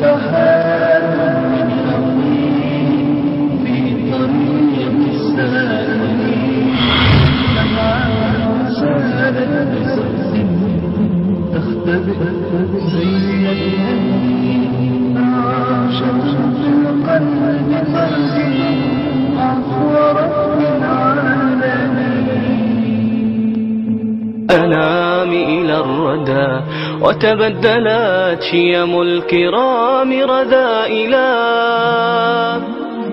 your hand. وتبدلت شيم الكرام رذائلا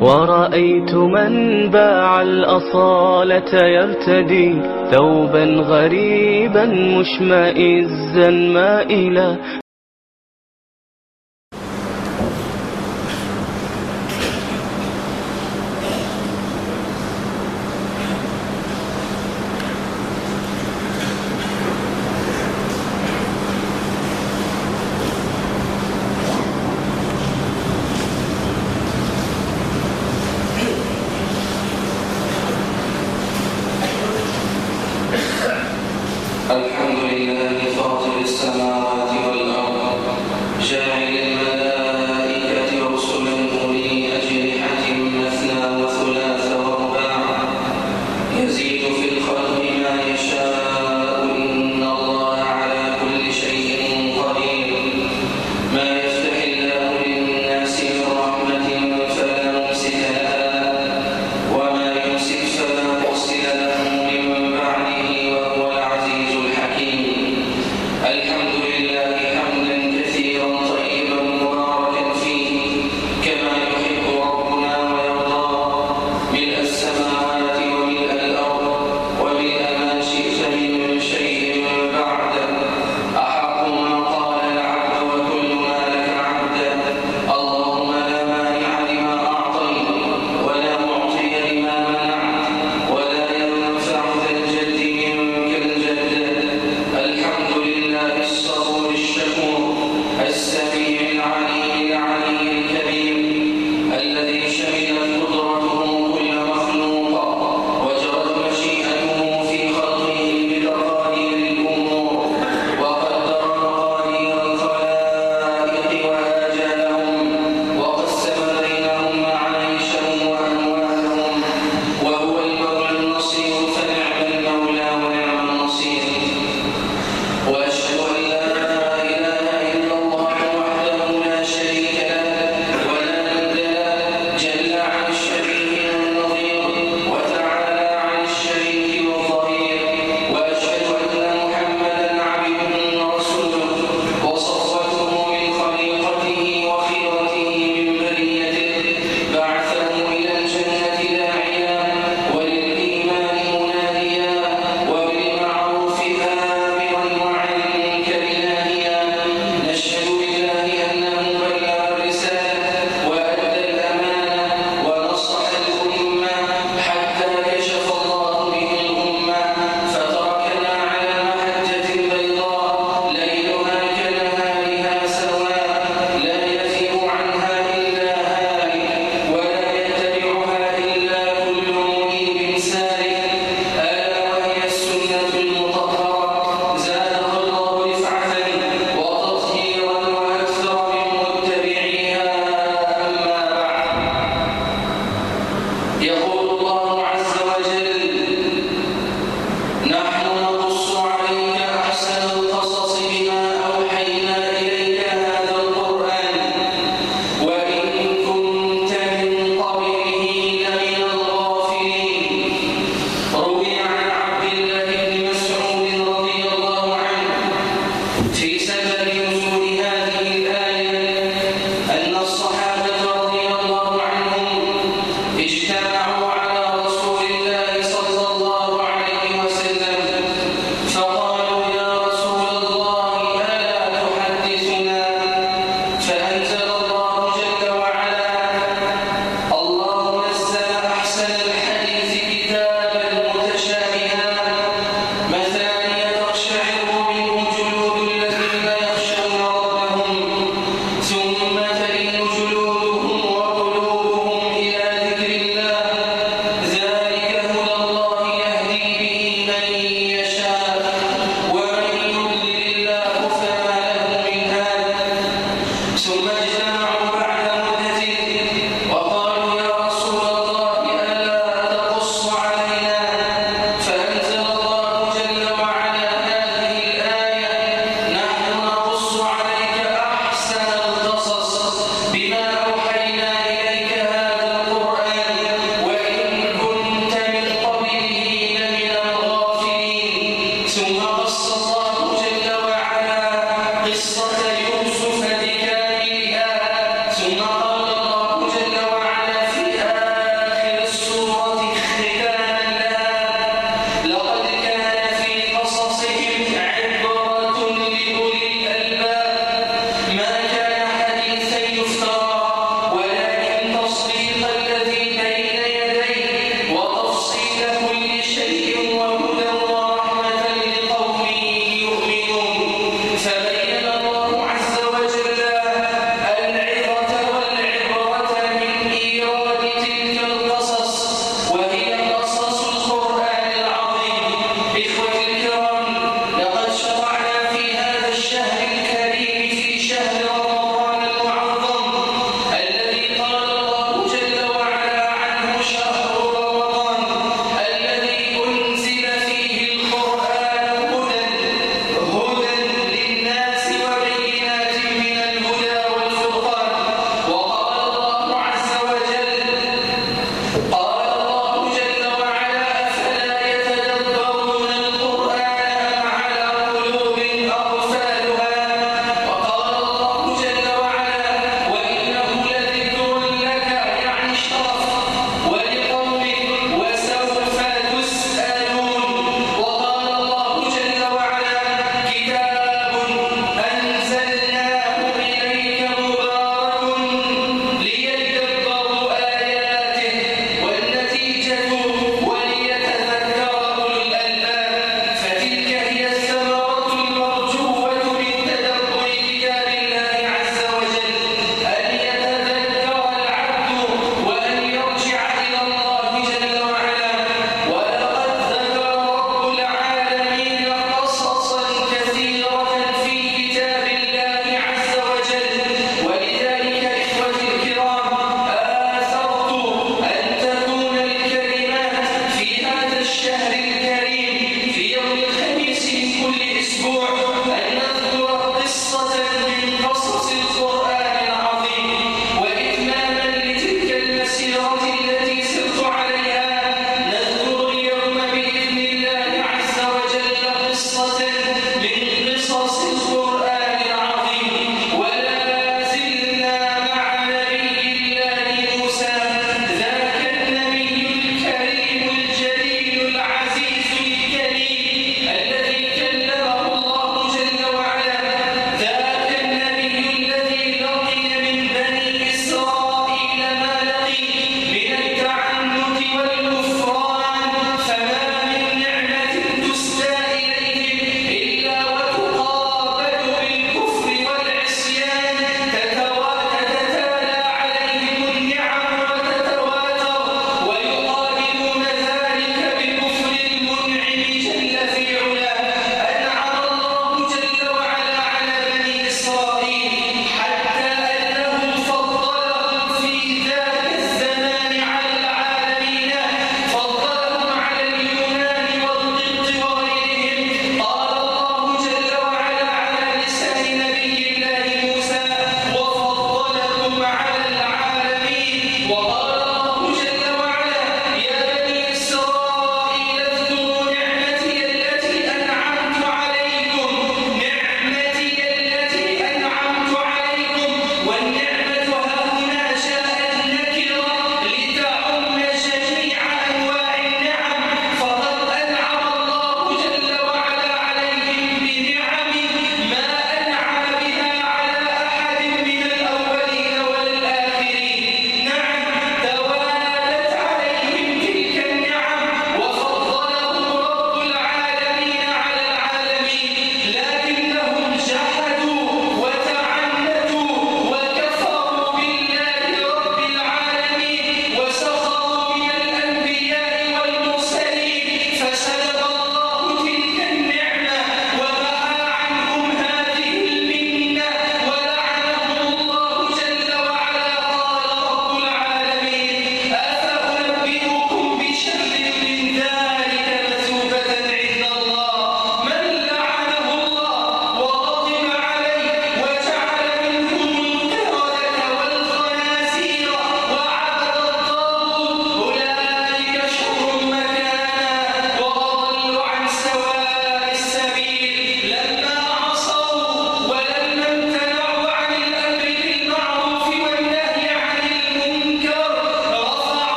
ورأيت من باع الأصالة يرتدي ثوبا غريبا مشمئزا مائلا.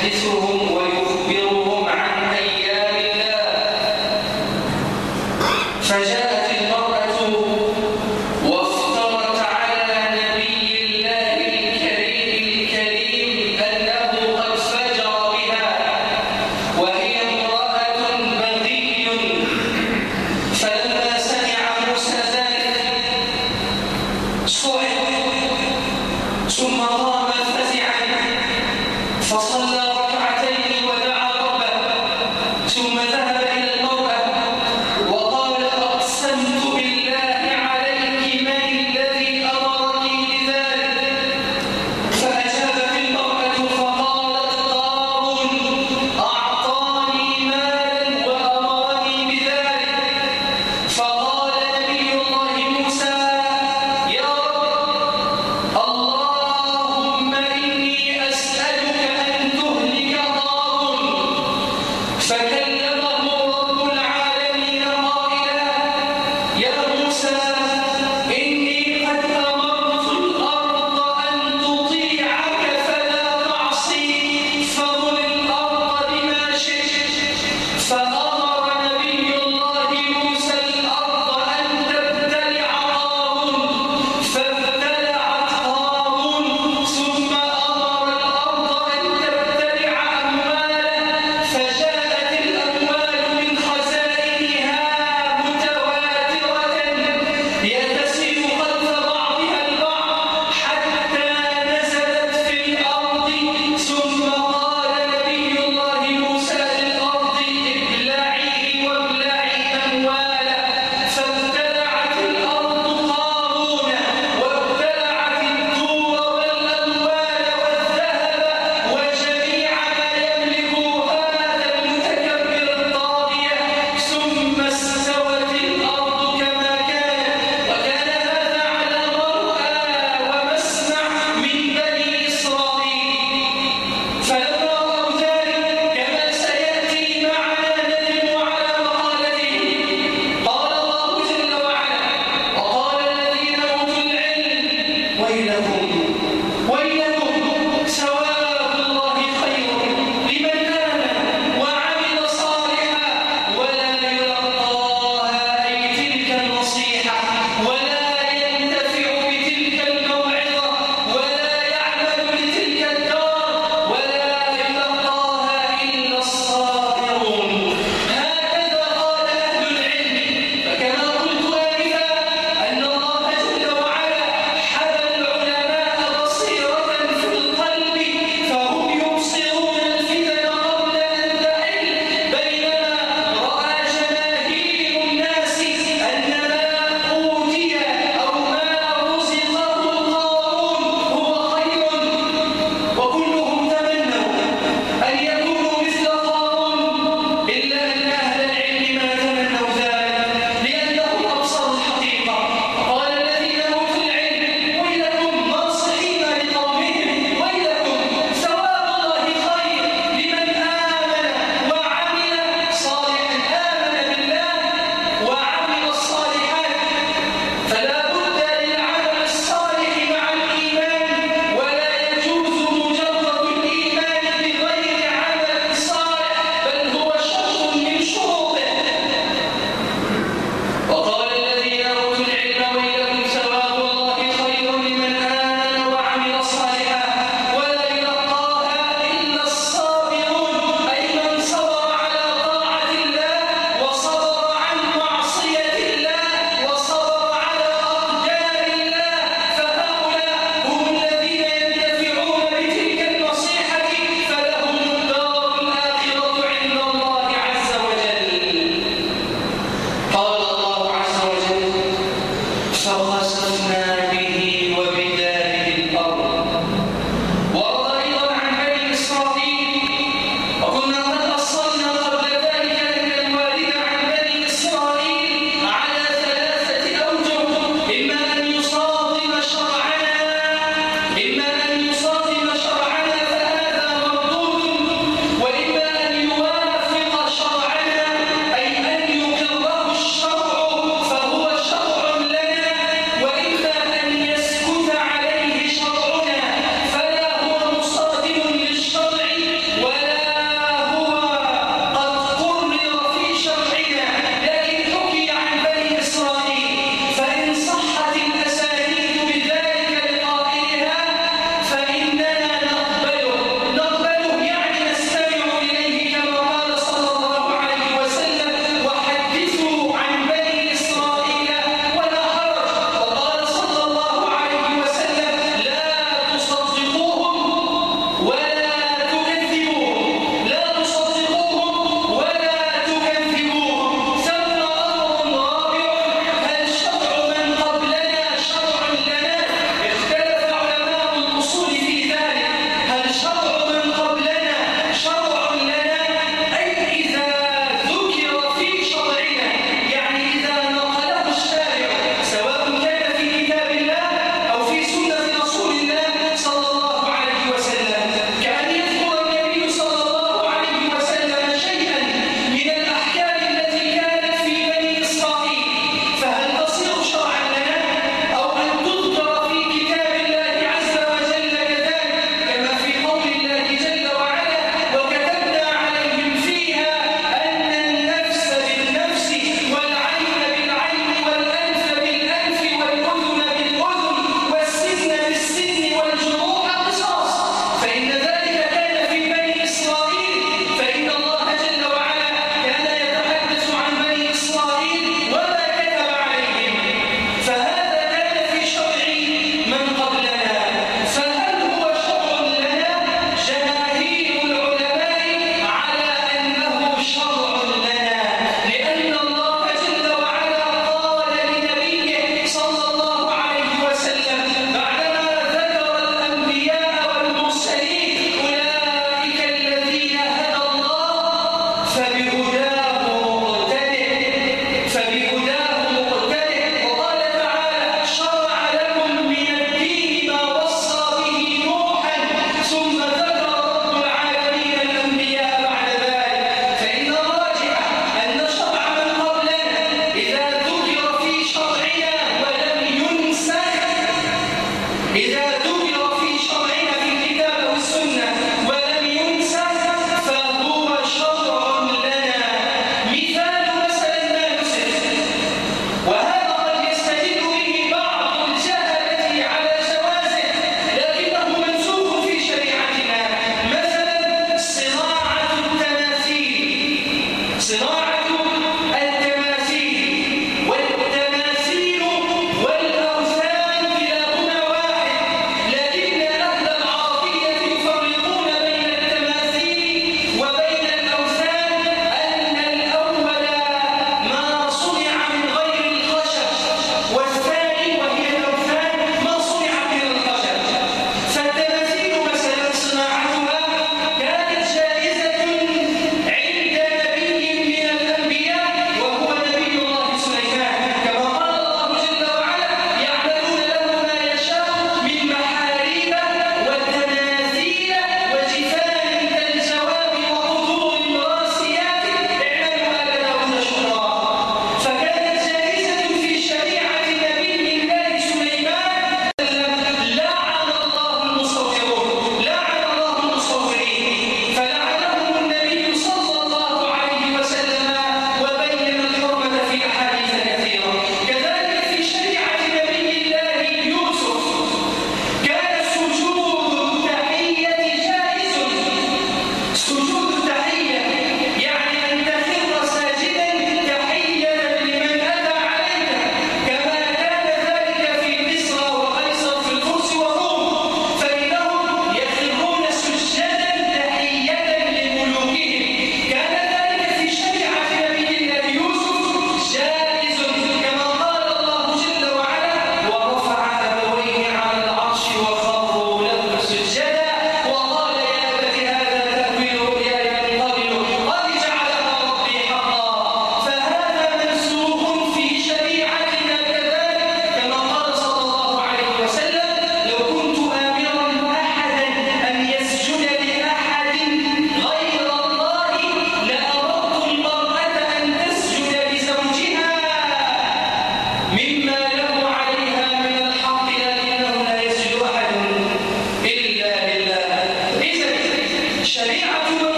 يحدثهم